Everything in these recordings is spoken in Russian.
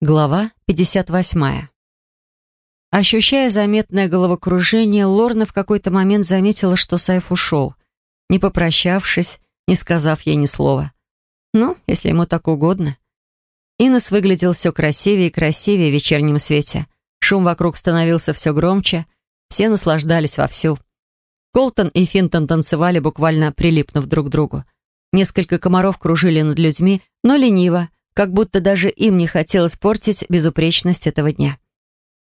Глава 58. Ощущая заметное головокружение, Лорна в какой-то момент заметила, что Сайф ушел, не попрощавшись, не сказав ей ни слова. Ну, если ему так угодно. Инес выглядел все красивее и красивее в вечернем свете. Шум вокруг становился все громче, все наслаждались вовсю. Колтон и Финтон танцевали, буквально прилипнув друг к другу. Несколько комаров кружили над людьми, но лениво, как будто даже им не хотелось портить безупречность этого дня.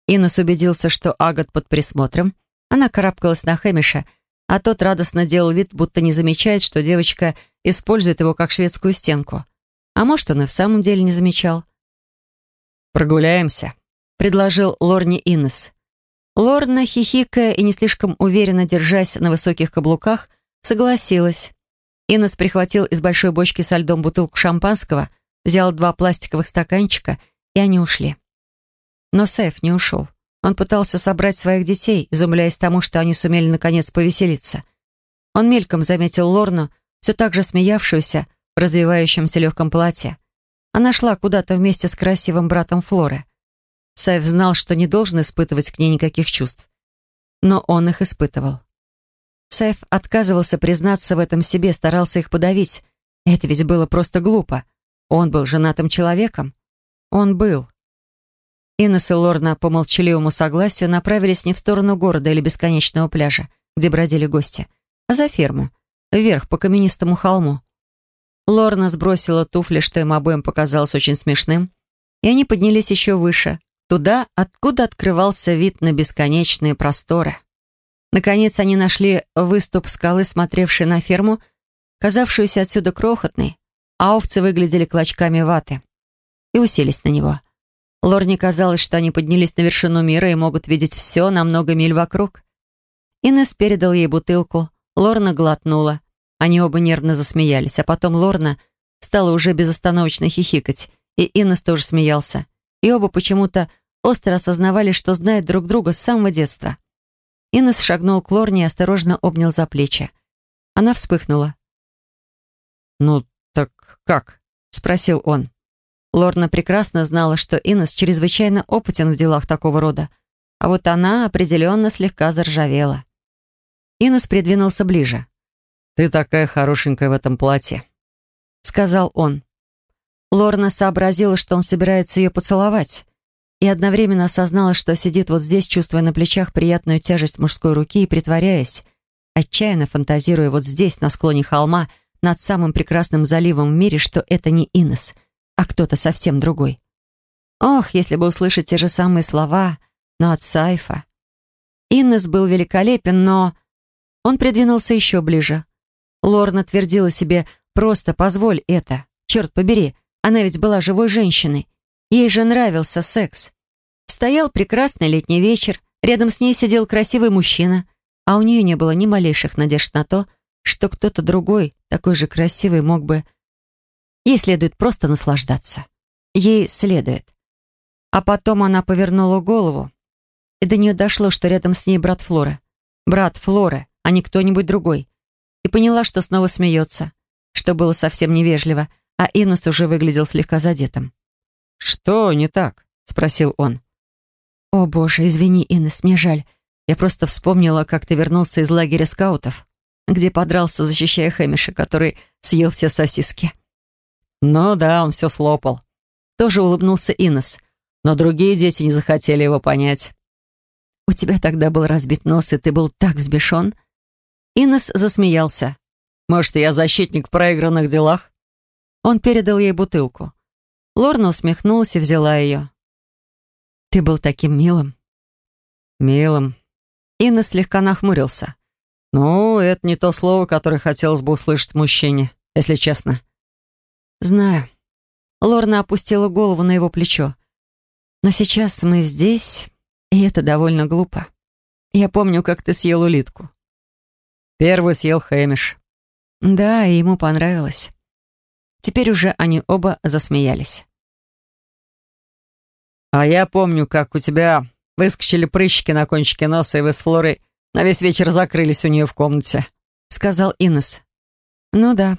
Инес убедился, что Агат под присмотром. Она карабкалась на Хэмиша, а тот радостно делал вид, будто не замечает, что девочка использует его как шведскую стенку. А может, он и в самом деле не замечал. «Прогуляемся», — предложил Лорни Иннес. Лорна, хихикая и не слишком уверенно держась на высоких каблуках, согласилась. Иннес прихватил из большой бочки со льдом бутылку шампанского, взял два пластиковых стаканчика, и они ушли. Но Сэф не ушел. Он пытался собрать своих детей, изумляясь тому, что они сумели наконец повеселиться. Он мельком заметил Лорну, все так же смеявшуюся в развивающемся легком платье. Она шла куда-то вместе с красивым братом Флоры. Сайф знал, что не должен испытывать к ней никаких чувств. Но он их испытывал. Сайф отказывался признаться в этом себе, старался их подавить. Это ведь было просто глупо. Он был женатым человеком. Он был. Инесс и Лорна по молчаливому согласию направились не в сторону города или бесконечного пляжа, где бродили гости, а за ферму, вверх по каменистому холму. Лорна сбросила туфли, что им обоим показалось очень смешным, и они поднялись еще выше, туда, откуда открывался вид на бесконечные просторы. Наконец они нашли выступ скалы, смотревший на ферму, казавшуюся отсюда крохотной, а овцы выглядели клочками ваты, и уселись на него. Лорне казалось, что они поднялись на вершину мира и могут видеть все на много миль вокруг. Инесс передал ей бутылку, Лорна глотнула. Они оба нервно засмеялись, а потом Лорна стала уже безостановочно хихикать, и Инесс тоже смеялся. И оба почему-то остро осознавали, что знают друг друга с самого детства. Инесс шагнул к Лорне и осторожно обнял за плечи. Она вспыхнула. «Ну, «Так как?» — спросил он. Лорна прекрасно знала, что Инес чрезвычайно опытен в делах такого рода, а вот она определенно слегка заржавела. Инес придвинулся ближе. «Ты такая хорошенькая в этом платье», — сказал он. Лорна сообразила, что он собирается ее поцеловать, и одновременно осознала, что сидит вот здесь, чувствуя на плечах приятную тяжесть мужской руки и притворяясь, отчаянно фантазируя вот здесь, на склоне холма, над самым прекрасным заливом в мире, что это не Инес, а кто-то совсем другой. Ох, если бы услышать те же самые слова, но от Сайфа. Инес был великолепен, но... Он придвинулся еще ближе. Лорна твердила себе «просто позволь это». Черт побери, она ведь была живой женщиной. Ей же нравился секс. Стоял прекрасный летний вечер, рядом с ней сидел красивый мужчина, а у нее не было ни малейших надежд на то, что кто-то другой, такой же красивый, мог бы... Ей следует просто наслаждаться. Ей следует. А потом она повернула голову, и до нее дошло, что рядом с ней брат Флоры. Брат Флоры, а не кто-нибудь другой. И поняла, что снова смеется, что было совсем невежливо, а Иннес уже выглядел слегка задетым. «Что не так?» — спросил он. «О, боже, извини, Иннес, мне жаль. Я просто вспомнила, как ты вернулся из лагеря скаутов где подрался, защищая Хэмиша, который съел все сосиски. «Ну да, он все слопал». Тоже улыбнулся Инес. Но другие дети не захотели его понять. «У тебя тогда был разбит нос, и ты был так взбешен?» Инес засмеялся. «Может, я защитник в проигранных делах?» Он передал ей бутылку. Лорна усмехнулась и взяла ее. «Ты был таким милым». «Милым». Инес слегка нахмурился. «Ну, это не то слово, которое хотелось бы услышать мужчине, если честно». «Знаю». Лорна опустила голову на его плечо. «Но сейчас мы здесь, и это довольно глупо. Я помню, как ты съел улитку». «Первый съел Хэмиш». «Да, и ему понравилось». Теперь уже они оба засмеялись. «А я помню, как у тебя выскочили прыщики на кончике носа, и вы с Флорой на весь вечер закрылись у нее в комнате», — сказал Инес. «Ну да.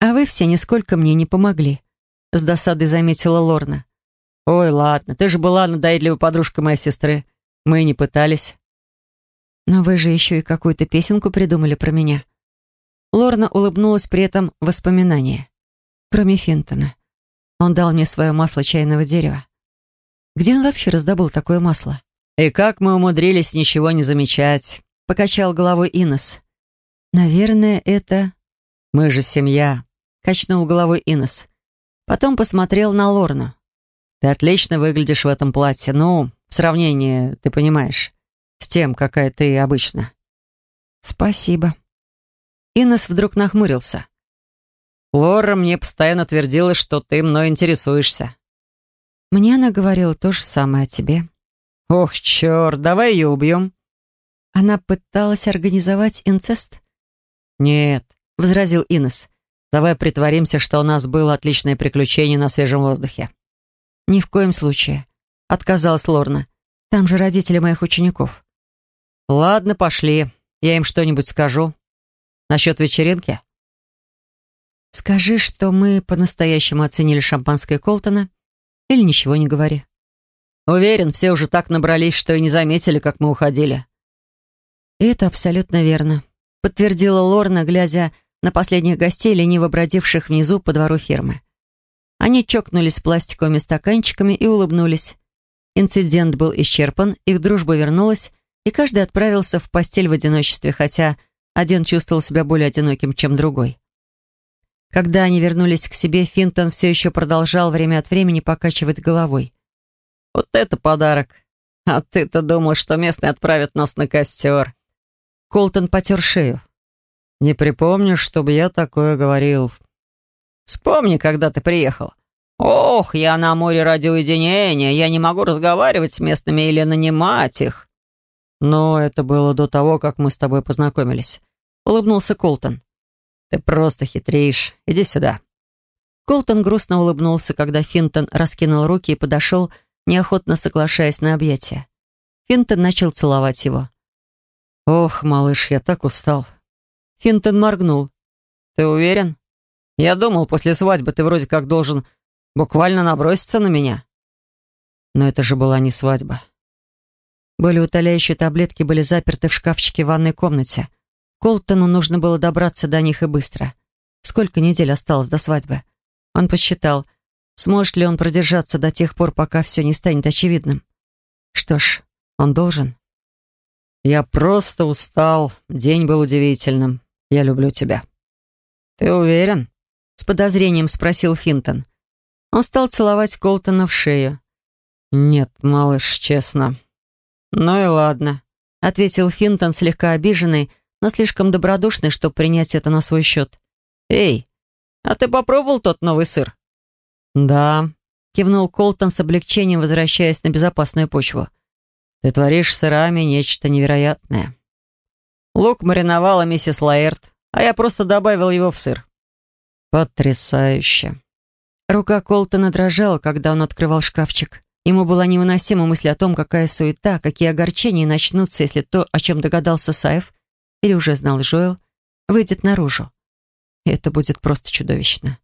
А вы все нисколько мне не помогли», — с досадой заметила Лорна. «Ой, ладно, ты же была надоедливой подружкой моей сестры. Мы не пытались». «Но вы же еще и какую-то песенку придумали про меня». Лорна улыбнулась при этом воспоминания. Кроме Финтона. Он дал мне свое масло чайного дерева. Где он вообще раздобыл такое масло? «И как мы умудрились ничего не замечать?» — покачал головой Инес. «Наверное, это...» «Мы же семья», — качнул головой Инес. Потом посмотрел на Лорну. «Ты отлично выглядишь в этом платье. Ну, в сравнении, ты понимаешь, с тем, какая ты обычно». «Спасибо». Инес вдруг нахмурился. «Лора мне постоянно твердила, что ты мной интересуешься». «Мне она говорила то же самое о тебе». «Ох, черт, давай ее убьем». Она пыталась организовать инцест? «Нет», — возразил Инес. «Давай притворимся, что у нас было отличное приключение на свежем воздухе». «Ни в коем случае», — отказалась Лорна. «Там же родители моих учеников». «Ладно, пошли. Я им что-нибудь скажу. Насчет вечеринки?» «Скажи, что мы по-настоящему оценили шампанское Колтона, или ничего не говори». «Уверен, все уже так набрались, что и не заметили, как мы уходили». «Это абсолютно верно», — подтвердила Лорна, глядя на последних гостей, лениво бродивших внизу по двору фермы. Они чокнулись пластиковыми стаканчиками и улыбнулись. Инцидент был исчерпан, их дружба вернулась, и каждый отправился в постель в одиночестве, хотя один чувствовал себя более одиноким, чем другой. Когда они вернулись к себе, Финтон все еще продолжал время от времени покачивать головой. «Вот это подарок! А ты-то думал, что местные отправят нас на костер!» Колтон потер шею. «Не припомню, чтобы я такое говорил. Вспомни, когда ты приехал. Ох, я на море ради уединения, я не могу разговаривать с местными или нанимать их». «Но это было до того, как мы с тобой познакомились», — улыбнулся Колтон. «Ты просто хитришь. Иди сюда». Колтон грустно улыбнулся, когда Финтон раскинул руки и подошел, неохотно соглашаясь на объятия. Финтон начал целовать его. «Ох, малыш, я так устал». Финтон моргнул. «Ты уверен? Я думал, после свадьбы ты вроде как должен буквально наброситься на меня». Но это же была не свадьба. Были утоляющие таблетки были заперты в шкафчике в ванной комнате. Колтону нужно было добраться до них и быстро. Сколько недель осталось до свадьбы? Он посчитал, сможет ли он продержаться до тех пор, пока все не станет очевидным. Что ж, он должен. «Я просто устал. День был удивительным. Я люблю тебя». «Ты уверен?» — с подозрением спросил Финтон. Он стал целовать Колтона в шею. «Нет, малыш, честно». «Ну и ладно», — ответил Финтон, слегка обиженный, но слишком добродушный, чтобы принять это на свой счет. «Эй, а ты попробовал тот новый сыр?» «Да», — кивнул Колтон с облегчением, возвращаясь на безопасную почву. «Ты творишь сырами нечто невероятное. Лук мариновала миссис Лаэрт, а я просто добавил его в сыр». «Потрясающе!» Рука Колтона дрожала, когда он открывал шкафчик. Ему была невыносима мысль о том, какая суета, какие огорчения начнутся, если то, о чем догадался Саев, или уже знал Жоэл, выйдет наружу. Это будет просто чудовищно.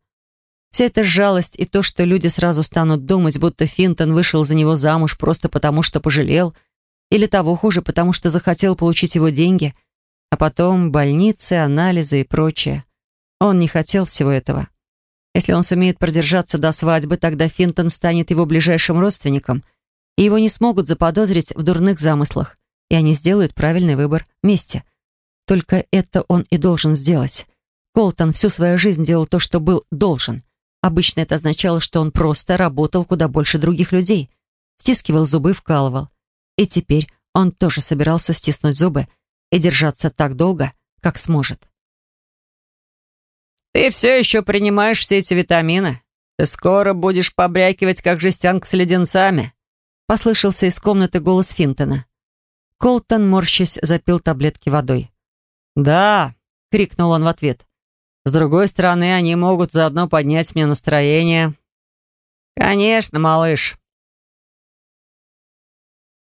Вся эта жалость и то, что люди сразу станут думать, будто Финтон вышел за него замуж просто потому, что пожалел, или того хуже, потому что захотел получить его деньги, а потом больницы, анализы и прочее. Он не хотел всего этого. Если он сумеет продержаться до свадьбы, тогда Финтон станет его ближайшим родственником, и его не смогут заподозрить в дурных замыслах, и они сделают правильный выбор вместе. Только это он и должен сделать. Колтон всю свою жизнь делал то, что был должен. Обычно это означало, что он просто работал куда больше других людей. Стискивал зубы, вкалывал. И теперь он тоже собирался стиснуть зубы и держаться так долго, как сможет. «Ты все еще принимаешь все эти витамины? Ты скоро будешь побрякивать, как жестянка с леденцами?» Послышался из комнаты голос Финтона. Колтон, морщась, запил таблетки водой. «Да!» — крикнул он в ответ. «С другой стороны, они могут заодно поднять мне настроение». «Конечно, малыш.